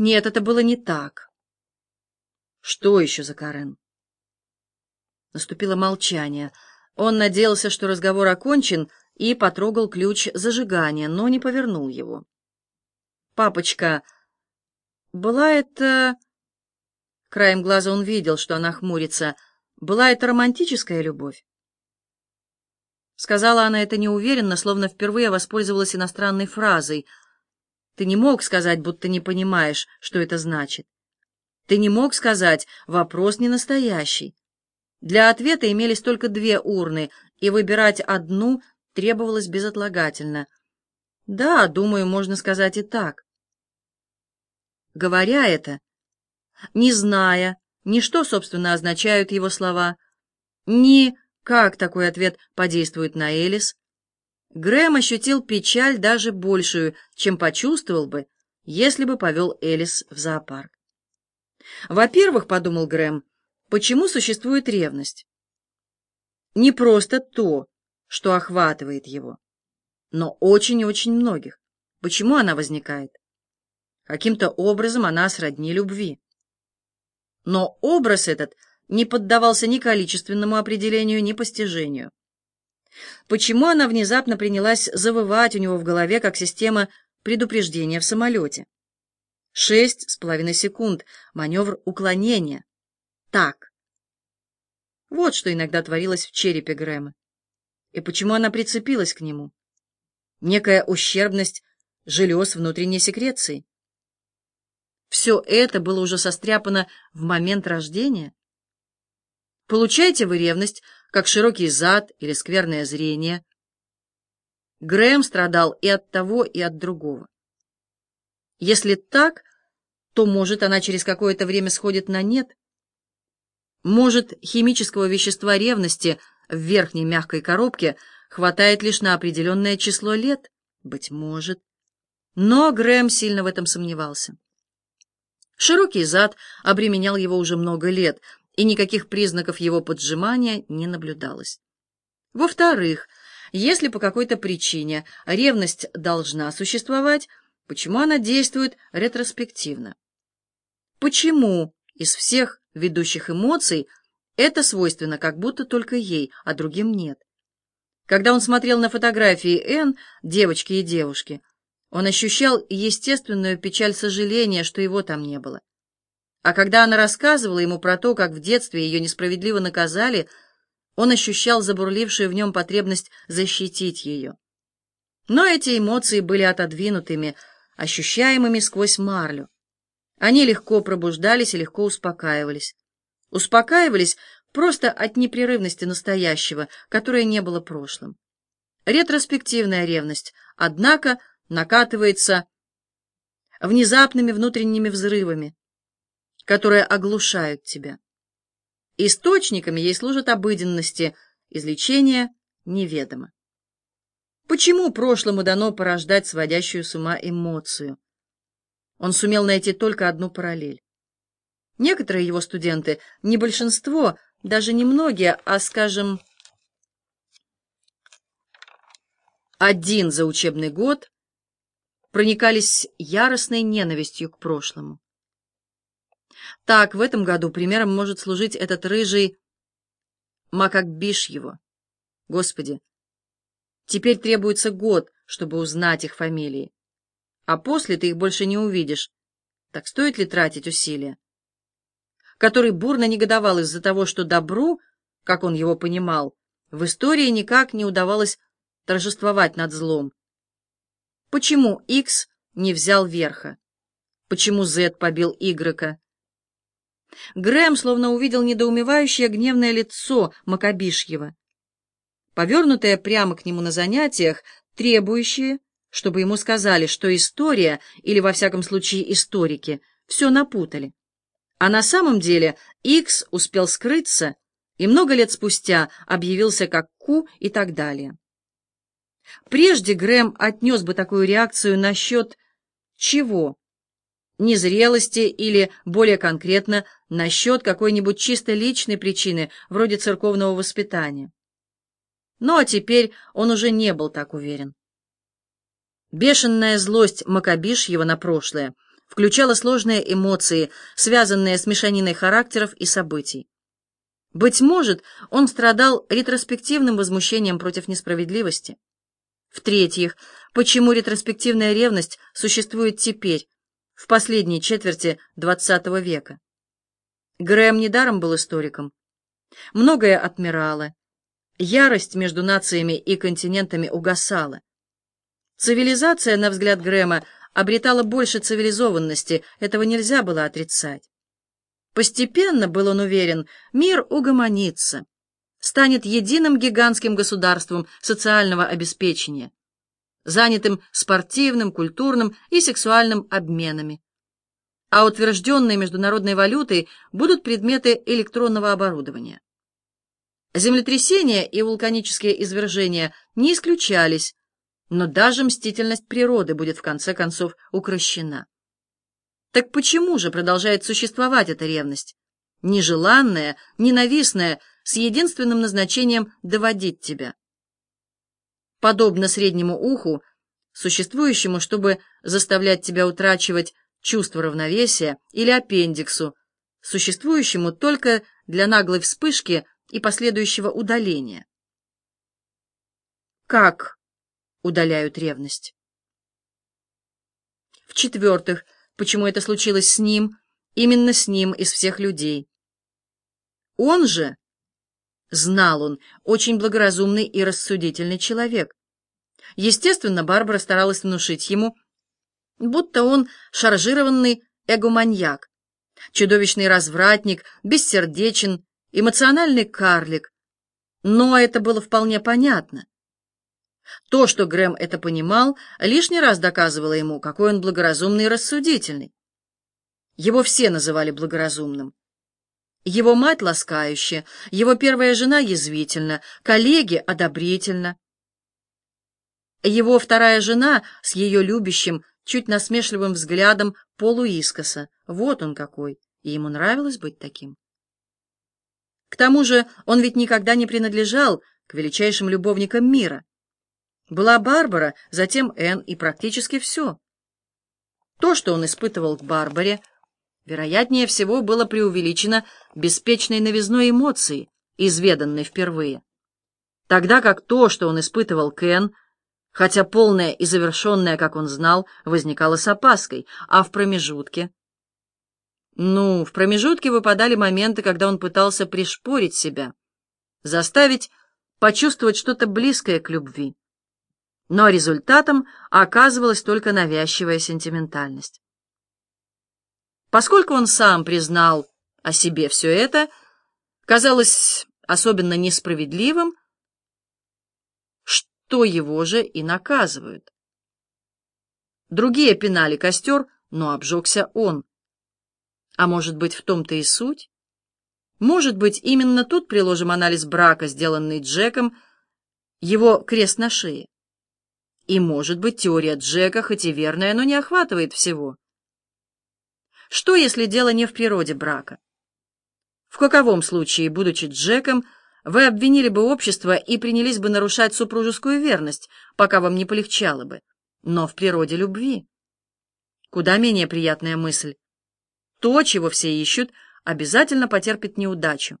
Нет, это было не так. Что еще за Карен? Наступило молчание. Он надеялся, что разговор окончен, и потрогал ключ зажигания, но не повернул его. «Папочка, была это...» Краем глаза он видел, что она хмурится. «Была это романтическая любовь?» Сказала она это неуверенно, словно впервые воспользовалась иностранной фразой. «Ты не мог сказать, будто не понимаешь, что это значит. Ты не мог сказать, вопрос не настоящий. Для ответа имелись только две урны, и выбирать одну требовалось безотлагательно. Да, думаю, можно сказать и так. Говоря это, не зная, ни что, собственно, означают его слова, ни как такой ответ подействует на Элис, Грэм ощутил печаль даже большую, чем почувствовал бы, если бы повел Элис в зоопарк. Во-первых, подумал Грэм, почему существует ревность? Не просто то, что охватывает его, но очень-очень многих. Почему она возникает? Каким-то образом она сродни любви. Но образ этот не поддавался ни количественному определению, ни постижению. Почему она внезапно принялась завывать у него в голове, как система предупреждения в самолете? Шесть с половиной секунд, маневр уклонения. Так. Вот что иногда творилось в черепе Грэма. И почему она прицепилась к нему? Некая ущербность желез внутренней секреции. Все это было уже состряпано в момент рождения. Получаете вы ревность, как широкий зад или скверное зрение. Грэм страдал и от того, и от другого. Если так, то, может, она через какое-то время сходит на нет. Может, химического вещества ревности в верхней мягкой коробке хватает лишь на определенное число лет? Быть может. Но Грэм сильно в этом сомневался. Широкий зад обременял его уже много лет, и никаких признаков его поджимания не наблюдалось. Во-вторых, если по какой-то причине ревность должна существовать, почему она действует ретроспективно? Почему из всех ведущих эмоций это свойственно как будто только ей, а другим нет? Когда он смотрел на фотографии Н, девочки и девушки, он ощущал естественную печаль сожаления, что его там не было. А когда она рассказывала ему про то, как в детстве ее несправедливо наказали, он ощущал забурлившую в нем потребность защитить ее. Но эти эмоции были отодвинутыми, ощущаемыми сквозь марлю. Они легко пробуждались и легко успокаивались. Успокаивались просто от непрерывности настоящего, которое не было прошлым. Ретроспективная ревность, однако, накатывается внезапными внутренними взрывами, которые оглушают тебя. Источниками ей служат обыденности, излечение неведомо. Почему прошлому дано порождать сводящую с ума эмоцию? Он сумел найти только одну параллель. Некоторые его студенты, не большинство, даже не многие, а, скажем, один за учебный год, проникались яростной ненавистью к прошлому. Так, в этом году примером может служить этот рыжий Макакбиш его. Господи, теперь требуется год, чтобы узнать их фамилии. А после ты их больше не увидишь. Так стоит ли тратить усилия? Который бурно негодовал из-за того, что добру, как он его понимал, в истории никак не удавалось торжествовать над злом, Почему X не взял верха? Почему Z побил Y? Грэм словно увидел недоумевающее гневное лицо Макабишьева, повернутое прямо к нему на занятиях, требующее, чтобы ему сказали, что история, или во всяком случае историки, все напутали. А на самом деле X успел скрыться и много лет спустя объявился как Q и так далее. Прежде Грэм отнес бы такую реакцию насчет чего? Незрелости или, более конкретно, насчет какой-нибудь чисто личной причины, вроде церковного воспитания. Но теперь он уже не был так уверен. Бешеная злость Макабишьева на прошлое включала сложные эмоции, связанные с мешаниной характеров и событий. Быть может, он страдал ретроспективным возмущением против несправедливости. В-третьих, почему ретроспективная ревность существует теперь, в последней четверти XX века? Грэм недаром был историком. Многое отмирало. Ярость между нациями и континентами угасала. Цивилизация, на взгляд Грэма, обретала больше цивилизованности, этого нельзя было отрицать. Постепенно, был он уверен, мир угомонится, станет единым гигантским государством социального обеспечения, занятым спортивным, культурным и сексуальным обменами. А утвержденной международной валютой будут предметы электронного оборудования. Землетрясения и вулканические извержения не исключались, но даже мстительность природы будет в конце концов укращена. Так почему же продолжает существовать эта ревность? Нежеланная, ненавистная, с единственным назначением доводить тебя. Подобно среднему уху, существующему, чтобы заставлять тебя утрачивать чувство равновесия, или аппендиксу, существующему только для наглой вспышки и последующего удаления. Как удаляют ревность? В-четвертых, почему это случилось с ним, именно с ним из всех людей. Он же, знал он, очень благоразумный и рассудительный человек. Естественно, Барбара старалась внушить ему, будто он шаржированный эгоманьяк, чудовищный развратник, бессердечен, эмоциональный карлик. Но это было вполне понятно. То, что Грэм это понимал, лишний раз доказывало ему, какой он благоразумный и рассудительный. Его все называли благоразумным. Его мать ласкающе, его первая жена язвительно, коллеги одобрительно. Его вторая жена с ее любящим, чуть насмешливым взглядом полуискоса. Вот он какой, и ему нравилось быть таким. К тому же он ведь никогда не принадлежал к величайшим любовникам мира. Была Барбара, затем Энн и практически все. То, что он испытывал к Барбаре, вероятнее всего, было преувеличено беспечной новизной эмоции, изведанной впервые. Тогда как то, что он испытывал к Энн, хотя полное и завершенное, как он знал, возникало с опаской, а в промежутке... Ну, в промежутке выпадали моменты, когда он пытался пришпорить себя, заставить почувствовать что-то близкое к любви. Но результатом оказывалась только навязчивая сентиментальность. Поскольку он сам признал о себе все это, казалось особенно несправедливым, что его же и наказывают. Другие пинали костер, но обжегся он. А может быть, в том-то и суть? Может быть, именно тут приложим анализ брака, сделанный Джеком, его крест на шее. И, может быть, теория Джека, хоть и верная, но не охватывает всего. Что, если дело не в природе брака? В каковом случае, будучи Джеком, вы обвинили бы общество и принялись бы нарушать супружескую верность, пока вам не полегчало бы. Но в природе любви. Куда менее приятная мысль. То, чего все ищут, обязательно потерпит неудачу.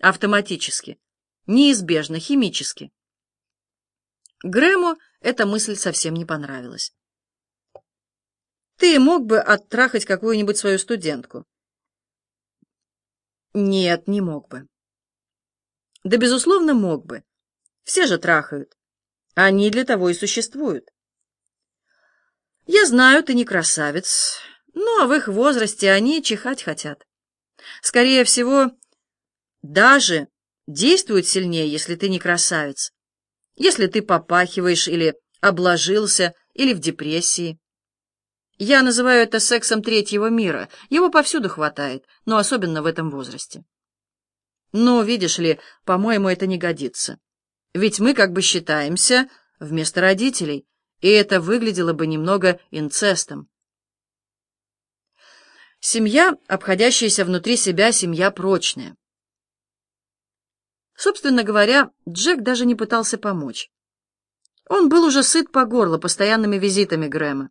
Автоматически. Неизбежно, химически. Грэму эта мысль совсем не понравилась. «Ты мог бы оттрахать какую-нибудь свою студентку?» «Нет, не мог бы». «Да, безусловно, мог бы. Все же трахают. Они для того и существуют». «Я знаю, ты не красавец, но в их возрасте они чихать хотят. Скорее всего, даже действуют сильнее, если ты не красавец если ты попахиваешь или обложился, или в депрессии. Я называю это сексом третьего мира. Его повсюду хватает, но особенно в этом возрасте. Но, видишь ли, по-моему, это не годится. Ведь мы как бы считаемся вместо родителей, и это выглядело бы немного инцестом. Семья, обходящаяся внутри себя, семья прочная. Собственно говоря, Джек даже не пытался помочь. Он был уже сыт по горло постоянными визитами Грэма.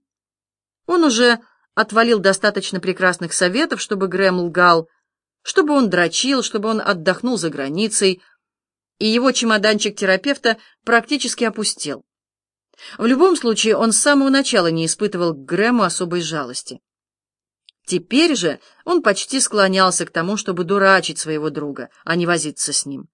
Он уже отвалил достаточно прекрасных советов, чтобы Грэм лгал, чтобы он дрочил, чтобы он отдохнул за границей, и его чемоданчик терапевта практически опустел. В любом случае, он с самого начала не испытывал к Грэму особой жалости. Теперь же он почти склонялся к тому, чтобы дурачить своего друга, а не возиться с ним.